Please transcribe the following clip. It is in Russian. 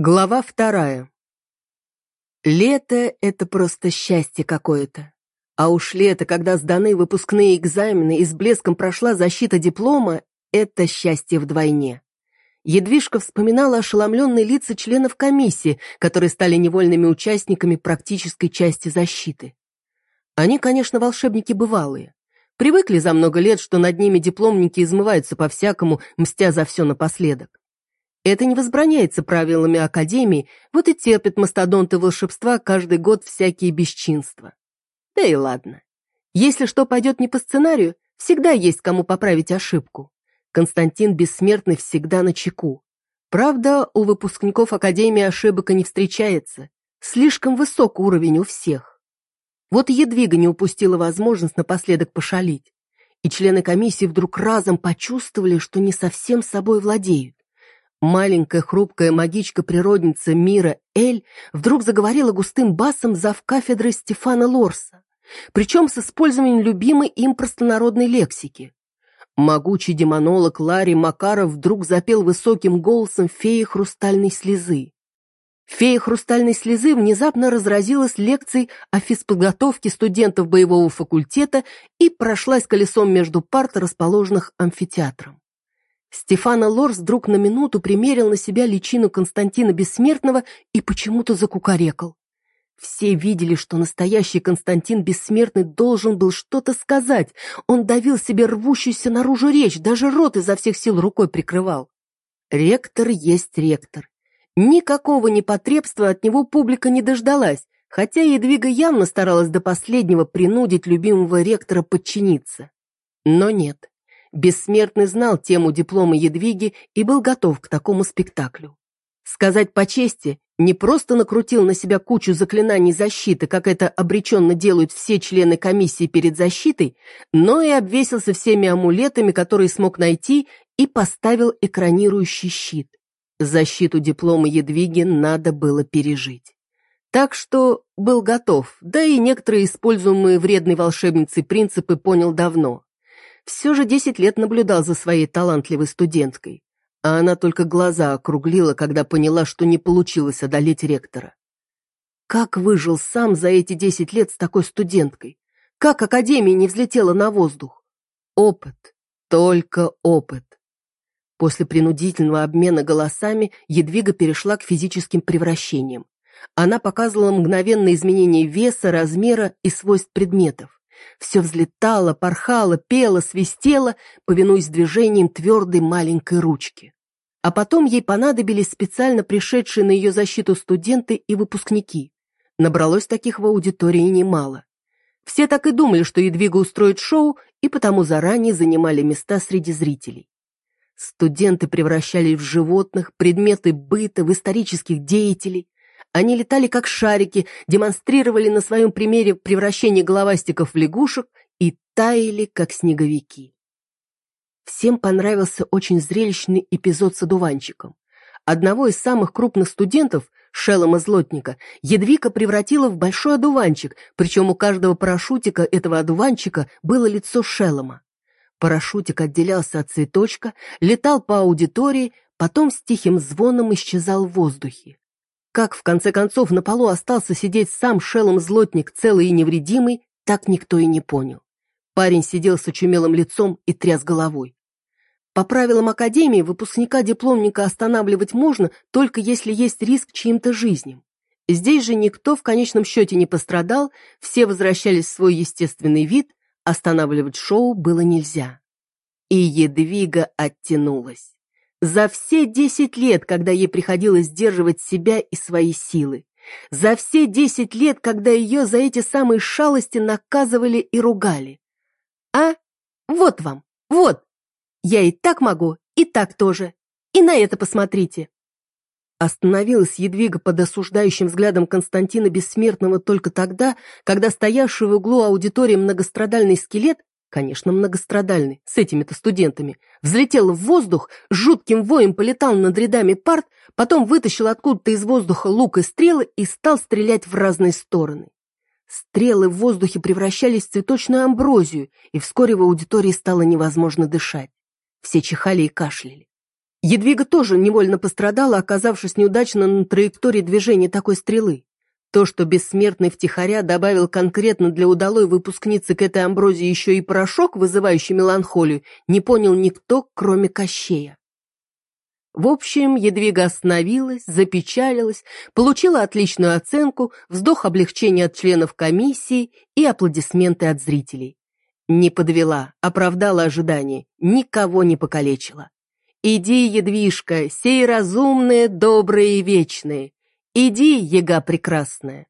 Глава вторая. Лето — это просто счастье какое-то. А уж лето, когда сданы выпускные экзамены и с блеском прошла защита диплома, это счастье вдвойне. Едвижка вспоминала ошеломленные лица членов комиссии, которые стали невольными участниками практической части защиты. Они, конечно, волшебники бывалые. Привыкли за много лет, что над ними дипломники измываются по-всякому, мстя за все напоследок. Это не возбраняется правилами Академии, вот и терпят мастодонты волшебства каждый год всякие бесчинства. Да и ладно. Если что пойдет не по сценарию, всегда есть кому поправить ошибку. Константин Бессмертный всегда на чеку. Правда, у выпускников Академии ошибок и не встречается. Слишком высок уровень у всех. Вот Едвига не упустила возможность напоследок пошалить. И члены комиссии вдруг разом почувствовали, что не совсем собой владеют. Маленькая хрупкая магичка-природница Мира Эль вдруг заговорила густым басом зав кафедры Стефана Лорса, причем с использованием любимой им простонародной лексики. Могучий демонолог Ларри Макаров вдруг запел высоким голосом феи хрустальной слезы. Фея хрустальной слезы внезапно разразилась лекцией о физподготовке студентов боевого факультета и прошлась колесом между парт, расположенных амфитеатром. Стефана Лорс вдруг на минуту примерил на себя личину Константина Бессмертного и почему-то закукарекал. Все видели, что настоящий Константин Бессмертный должен был что-то сказать. Он давил себе рвущуюся наружу речь, даже рот изо всех сил рукой прикрывал. Ректор есть ректор. Никакого непотребства от него публика не дождалась, хотя Едвига явно старалась до последнего принудить любимого ректора подчиниться. Но нет. Бессмертный знал тему диплома Едвиги и был готов к такому спектаклю. Сказать по чести, не просто накрутил на себя кучу заклинаний защиты, как это обреченно делают все члены комиссии перед защитой, но и обвесился всеми амулетами, которые смог найти, и поставил экранирующий щит. Защиту диплома Едвиги надо было пережить. Так что был готов, да и некоторые используемые вредной волшебницей принципы понял давно. Все же десять лет наблюдал за своей талантливой студенткой, а она только глаза округлила, когда поняла, что не получилось одолеть ректора. Как выжил сам за эти десять лет с такой студенткой? Как Академия не взлетела на воздух? Опыт, только опыт. После принудительного обмена голосами Едвига перешла к физическим превращениям. Она показывала мгновенное изменение веса, размера и свойств предметов. Все взлетало, порхало, пело, свистело, повинуясь движением твердой маленькой ручки. А потом ей понадобились специально пришедшие на ее защиту студенты и выпускники. Набралось таких в аудитории немало. Все так и думали, что Едвига устроит шоу, и потому заранее занимали места среди зрителей. Студенты превращались в животных, предметы быта, в исторических деятелей. Они летали как шарики, демонстрировали на своем примере превращение головастиков в лягушек и таяли как снеговики. Всем понравился очень зрелищный эпизод с одуванчиком. Одного из самых крупных студентов, Шелома Злотника, Едвика превратила в большой одуванчик, причем у каждого парашютика этого одуванчика было лицо Шелома. Парашютик отделялся от цветочка, летал по аудитории, потом с тихим звоном исчезал в воздухе. Как, в конце концов, на полу остался сидеть сам шелом-злотник, целый и невредимый, так никто и не понял. Парень сидел с очумелым лицом и тряс головой. По правилам Академии выпускника-дипломника останавливать можно, только если есть риск чьим-то жизням. Здесь же никто в конечном счете не пострадал, все возвращались в свой естественный вид, останавливать шоу было нельзя. И Едвига оттянулась. За все десять лет, когда ей приходилось сдерживать себя и свои силы. За все десять лет, когда ее за эти самые шалости наказывали и ругали. А? Вот вам, вот. Я и так могу, и так тоже. И на это посмотрите. Остановилась Едвига под осуждающим взглядом Константина Бессмертного только тогда, когда стоявший в углу аудитории многострадальный скелет конечно, многострадальный, с этими-то студентами, взлетел в воздух, жутким воем полетал над рядами парт, потом вытащил откуда-то из воздуха лук и стрелы и стал стрелять в разные стороны. Стрелы в воздухе превращались в цветочную амброзию, и вскоре в аудитории стало невозможно дышать. Все чихали и кашляли. Едвига тоже невольно пострадала, оказавшись неудачно на траектории движения такой стрелы. То, что бессмертный втихаря добавил конкретно для удалой выпускницы к этой амброзии еще и порошок, вызывающий меланхолию, не понял никто, кроме Кощея. В общем, Едвига остановилась, запечалилась, получила отличную оценку, вздох облегчения от членов комиссии и аплодисменты от зрителей. Не подвела, оправдала ожидания, никого не покалечила. Иди, Едвижка, сей разумные, добрые и вечные. Иди, ега прекрасная.